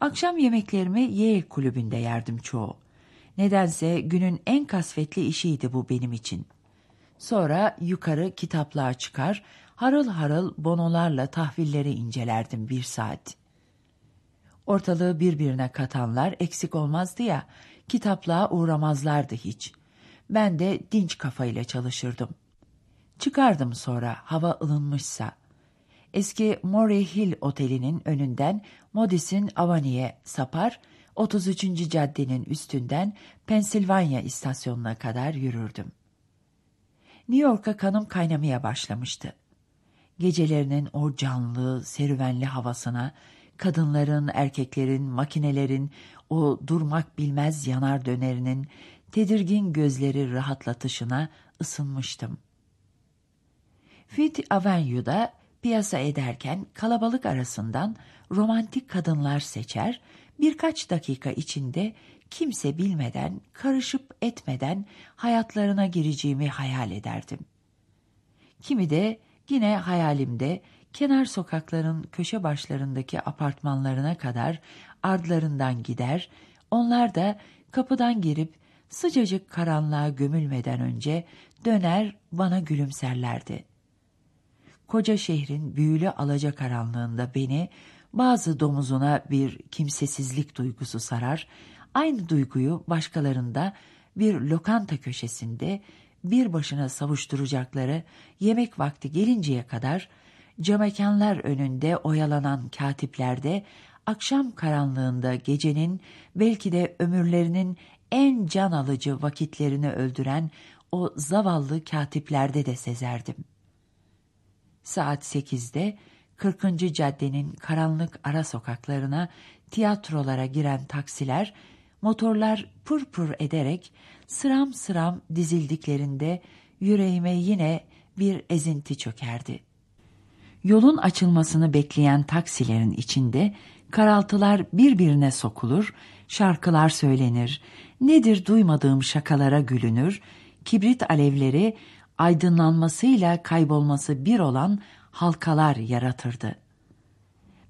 Akşam yemeklerimi Yale kulübünde yerdim çoğu. Nedense günün en kasvetli işiydi bu benim için. Sonra yukarı kitaplığa çıkar, harıl harıl bonolarla tahvilleri incelerdim bir saat. Ortalığı birbirine katanlar eksik olmazdı ya, kitaplığa uğramazlardı hiç. Ben de dinç kafayla çalışırdım. Çıkardım sonra hava ılınmışsa. Eski Murray Hill Oteli'nin önünden Modis'in Avani'ye sapar, 33. caddenin üstünden Pensilvanya istasyonuna kadar yürürdüm. New York'a kanım kaynamaya başlamıştı. Gecelerinin o canlı, serüvenli havasına, kadınların, erkeklerin, makinelerin, o durmak bilmez yanar dönerinin, tedirgin gözleri rahatlatışına ısınmıştım. Fifth Avenue'da piyasa ederken kalabalık arasından romantik kadınlar seçer, birkaç dakika içinde kimse bilmeden, karışıp etmeden hayatlarına gireceğimi hayal ederdim. Kimi de yine hayalimde kenar sokakların köşe başlarındaki apartmanlarına kadar ardlarından gider, onlar da kapıdan girip sıcacık karanlığa gömülmeden önce döner bana gülümserlerdi. Koca şehrin büyülü alacakaranlığında beni bazı domuzuna bir kimsesizlik duygusu sarar, aynı duyguyu başkalarında bir lokanta köşesinde bir başına savuşturacakları yemek vakti gelinceye kadar camekanlar önünde oyalanan katiplerde akşam karanlığında gecenin belki de ömürlerinin en can alıcı vakitlerini öldüren o zavallı katiplerde de sezerdim. Saat sekizde 40. caddenin karanlık ara sokaklarına tiyatrolara giren taksiler, motorlar pır pır ederek sıram sıram dizildiklerinde yüreğime yine bir ezinti çökerdi. Yolun açılmasını bekleyen taksilerin içinde karaltılar birbirine sokulur, şarkılar söylenir, nedir duymadığım şakalara gülünür, kibrit alevleri aydınlanmasıyla kaybolması bir olan halkalar yaratırdı.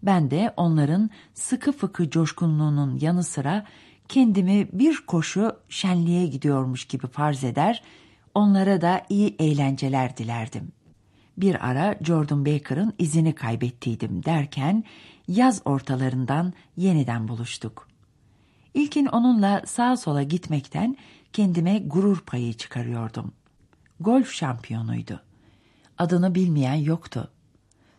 Ben de onların sıkı fıkı coşkunluğunun yanı sıra kendimi bir koşu şenliğe gidiyormuş gibi farz eder, onlara da iyi eğlenceler dilerdim. Bir ara Jordan Baker'ın izini kaybettiydim derken yaz ortalarından yeniden buluştuk. İlkin onunla sağa sola gitmekten kendime gurur payı çıkarıyordum. Golf şampiyonuydu. Adını bilmeyen yoktu.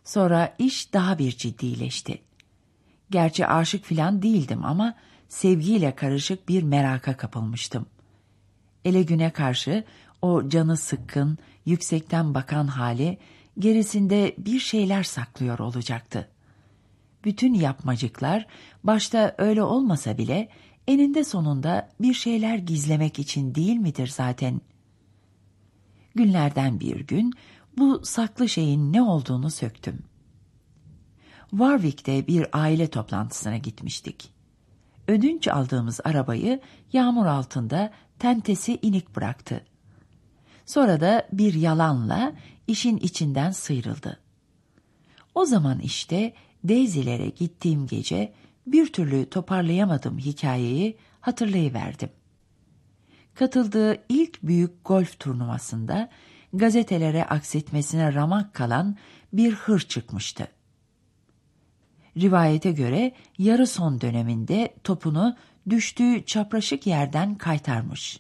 Sonra iş daha bir ciddileşti. Gerçi aşık filan değildim ama sevgiyle karışık bir meraka kapılmıştım. Ele güne karşı o canı sıkkın, yüksekten bakan hali gerisinde bir şeyler saklıyor olacaktı. Bütün yapmacıklar başta öyle olmasa bile eninde sonunda bir şeyler gizlemek için değil midir zaten? Günlerden bir gün bu saklı şeyin ne olduğunu söktüm. Warwick'te bir aile toplantısına gitmiştik. Ödünç aldığımız arabayı yağmur altında tentesi inik bıraktı. Sonra da bir yalanla işin içinden sıyrıldı. O zaman işte Daisy'lere gittiğim gece bir türlü toparlayamadım hikayeyi hatırlayıverdim. Katıldığı ilk büyük golf turnuvasında gazetelere aksetmesine ramak kalan bir hır çıkmıştı. Rivayete göre yarı son döneminde topunu düştüğü çapraşık yerden kaytarmış.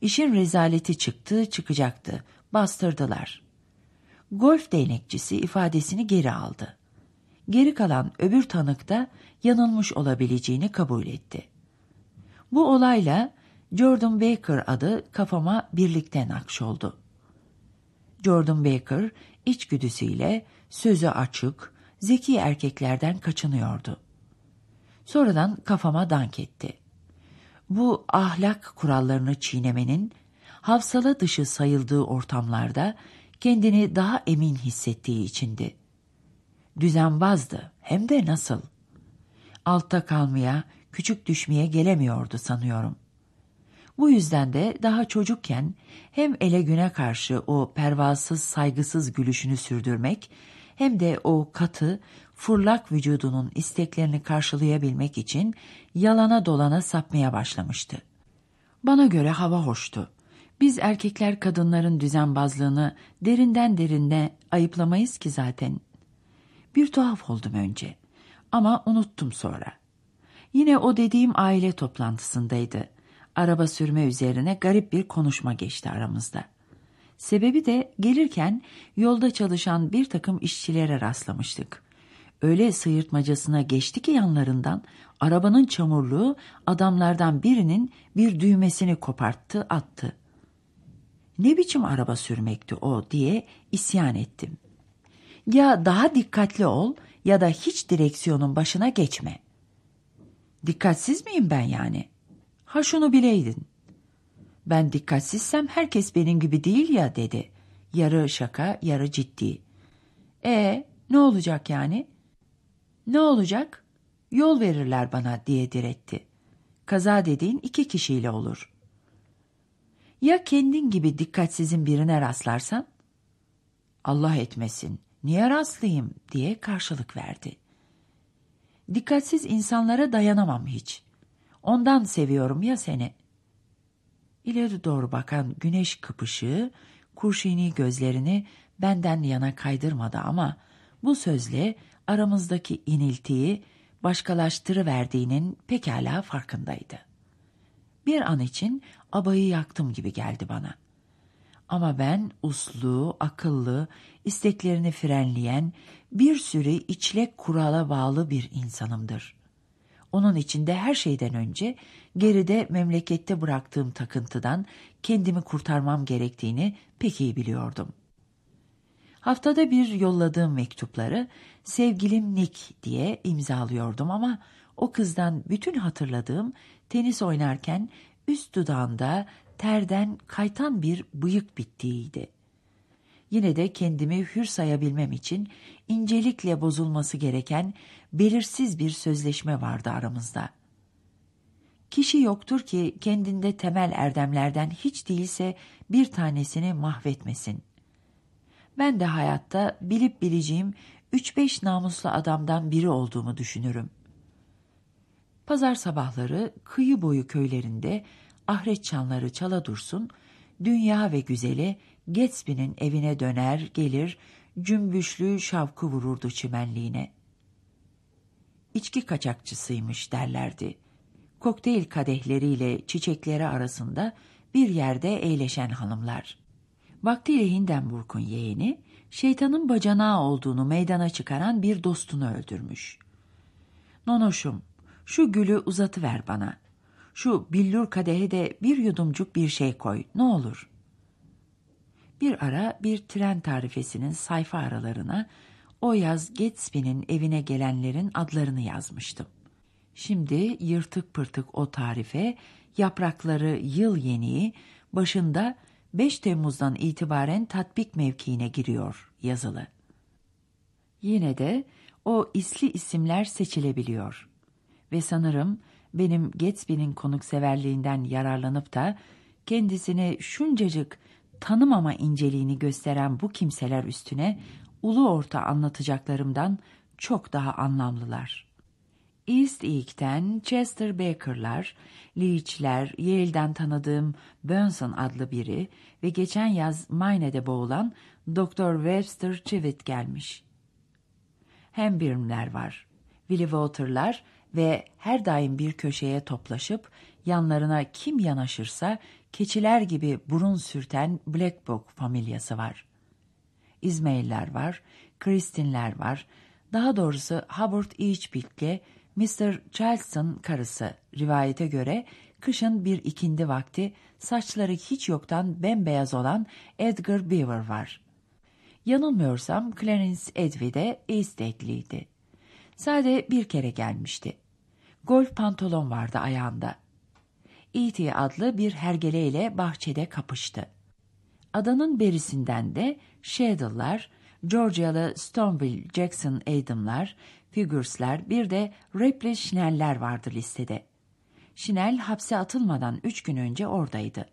İşin rezaleti çıktı çıkacaktı, bastırdılar. Golf değnekçisi ifadesini geri aldı. Geri kalan öbür tanık da yanılmış olabileceğini kabul etti. Bu olayla Jordan Baker adı kafama birlikte nakşoldu. Jordan Baker içgüdüsüyle sözü açık, zeki erkeklerden kaçınıyordu. Sonradan kafama dank etti. Bu ahlak kurallarını çiğnemenin, havsala dışı sayıldığı ortamlarda kendini daha emin hissettiği içindi. Düzenbazdı, hem de nasıl. Altta kalmaya, küçük düşmeye gelemiyordu sanıyorum.'' Bu yüzden de daha çocukken hem ele güne karşı o pervasız saygısız gülüşünü sürdürmek hem de o katı, fırlak vücudunun isteklerini karşılayabilmek için yalana dolana sapmaya başlamıştı. Bana göre hava hoştu. Biz erkekler kadınların düzenbazlığını derinden derine ayıplamayız ki zaten. Bir tuhaf oldum önce ama unuttum sonra. Yine o dediğim aile toplantısındaydı. Araba sürme üzerine garip bir konuşma geçti aramızda. Sebebi de gelirken yolda çalışan bir takım işçilere rastlamıştık. Öyle sıyırtmacasına geçti ki yanlarından arabanın çamurluğu adamlardan birinin bir düğmesini koparttı attı. Ne biçim araba sürmekti o diye isyan ettim. Ya daha dikkatli ol ya da hiç direksiyonun başına geçme. Dikkatsiz miyim ben yani? Ha şunu bileydin. Ben dikkatsizsem herkes benim gibi değil ya dedi. Yarı şaka, yarı ciddi. E ne olacak yani? Ne olacak? Yol verirler bana diye diretti. Kaza dediğin iki kişiyle olur. Ya kendin gibi dikkatsizin birine rastlarsan? Allah etmesin, niye rastlayayım diye karşılık verdi. Dikkatsiz insanlara dayanamam hiç. Ondan seviyorum ya seni. İleri doğru bakan güneş kıpışığı kurşini gözlerini benden yana kaydırmadı ama bu sözle aramızdaki iniltiyi başkalaştırıverdiğinin pekala farkındaydı. Bir an için abayı yaktım gibi geldi bana. Ama ben uslu, akıllı, isteklerini frenleyen, bir sürü içlek kurala bağlı bir insanımdır. Onun içinde her şeyden önce geride memlekette bıraktığım takıntıdan kendimi kurtarmam gerektiğini pek iyi biliyordum. Haftada bir yolladığım mektupları sevgilim Nick diye imzalıyordum ama o kızdan bütün hatırladığım tenis oynarken üst dudağında terden kaytan bir bıyık bittiğiydi. Yine de kendimi hür sayabilmem için incelikle bozulması gereken belirsiz bir sözleşme vardı aramızda. Kişi yoktur ki kendinde temel erdemlerden hiç değilse bir tanesini mahvetmesin. Ben de hayatta bilip bileceğim üç beş namuslu adamdan biri olduğumu düşünürüm. Pazar sabahları kıyı boyu köylerinde ahiret çanları çala dursun, dünya ve güzeli Gatsby'nin evine döner gelir, cümbüşlü şavkı vururdu çimenliğine. İçki kaçakçısıymış derlerdi. Kokteyl kadehleriyle çiçekleri arasında bir yerde eğleşen hanımlar. Vaktiyle Hindenburg'un yeğeni, şeytanın bacanağı olduğunu meydana çıkaran bir dostunu öldürmüş. Nonoşum, şu gülü uzatıver bana. Şu billur kadehe de bir yudumcuk bir şey koy, ne olur. Bir ara bir tren tarifesinin sayfa aralarına o yaz Gatsby'nin evine gelenlerin adlarını yazmıştım. Şimdi yırtık pırtık o tarife, yaprakları yıl yeniği, başında 5 Temmuz'dan itibaren tatbik mevkiine giriyor yazılı. Yine de o isli isimler seçilebiliyor. Ve sanırım benim Gatsby'nin konukseverliğinden yararlanıp da kendisini şuncacık tanımama inceliğini gösteren bu kimseler üstüne ulu orta anlatacaklarımdan çok daha anlamlılar. East Eek'ten Chester Baker'lar, Leach'ler, Yale'den tanıdığım Benson adlı biri ve geçen yaz Mayne'de boğulan Dr. Webster Chivit gelmiş. Hem birimler var. Willie Water'lar ve her daim bir köşeye toplaşıp yanlarına kim yanaşırsa keçiler gibi burun sürten Black Book familyası var. İzmail'ler var, Kristinler var, daha doğrusu Hubbard Eachbit'le Mr. Charleston karısı rivayete göre kışın bir ikindi vakti saçları hiç yoktan bembeyaz olan Edgar Beaver var. Yanılmıyorsam Clarence Edwy de Eastedliydi. Sade bir kere gelmişti. Golf pantolon vardı ayağında. E.T. adlı bir hergeleyle bahçede kapıştı. Adanın berisinden de Shadow'lar, Georgialı Stoneville Jackson Adam'lar, Figures'ler bir de Ripley Schnell'ler vardı listede. Schnell hapse atılmadan üç gün önce oradaydı.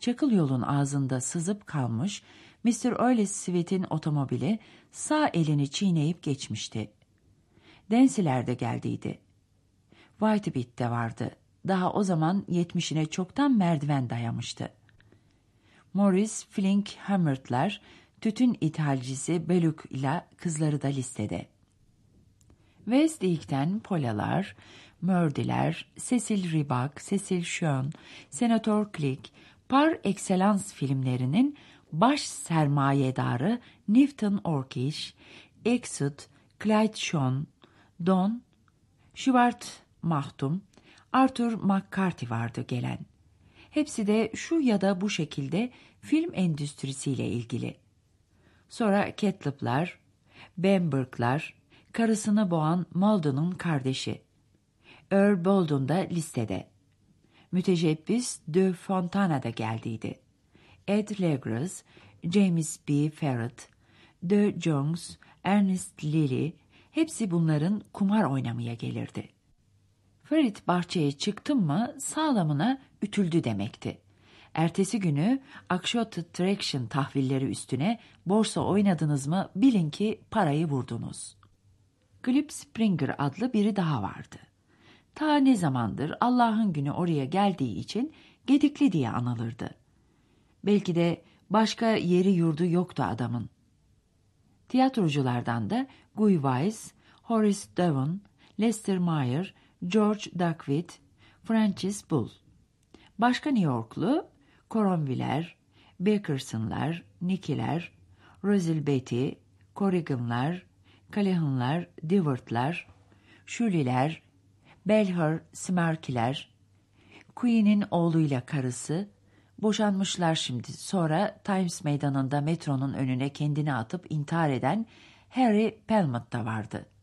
Çakıl yolun ağzında sızıp kalmış, Mr. Olis Sweet'in otomobili sağ elini çiğneyip geçmişti. Densiler de geldiydi. Whitebit de vardı. Daha o zaman yetmişine çoktan merdiven dayamıştı. Morris Flink Hammert'lar, tütün ithalcisi Beluk ile kızları da listede. Westlake'den Polalar, Murdy'ler, Cecil Ribak, Cecil Schoen, Senator Click, par excellence filmlerinin baş sermayedarı Newton Orkish, Exit, Clyde Sean, Don, Schubert Mahtum, Arthur McCarthy vardı gelen. Hepsi de şu ya da bu şekilde film endüstrisiyle ilgili. Sonra Catlip'ler, Bamberg'lar, karısını boğan Malden'ın kardeşi. Earl Bolden da listede. Müteşebbis De Fontana da geldiydi. Ed Legras, James B. Ferret, De Jones, Ernest Lilly, hepsi bunların kumar oynamaya gelirdi. Ferit bahçeye çıktım mı sağlamına ütüldü demekti. Ertesi günü Akshot Traction tahvilleri üstüne borsa oynadınız mı bilin ki parayı vurdunuz. Glip Springer adlı biri daha vardı. Ta ne zamandır Allah'ın günü oraya geldiği için Gedikli diye anılırdı. Belki de başka yeri yurdu yoktu adamın. Tiyatroculardan da Guy Weiss, Horace Devon, Lester Meyer, George Duckwitt, Francis Bull. Başka New Yorklu Coronviller, Bakerson'lar, Nicky'ler, Rosil Betty, Corrigan'lar, Callahan'lar, Divert'lar, Shuli'ler, Belher Smarki'ler, Queen'in oğluyla karısı, boşanmışlar şimdi. Sonra Times meydanında metronun önüne kendini atıp intihar eden Harry Pelmont da vardı.''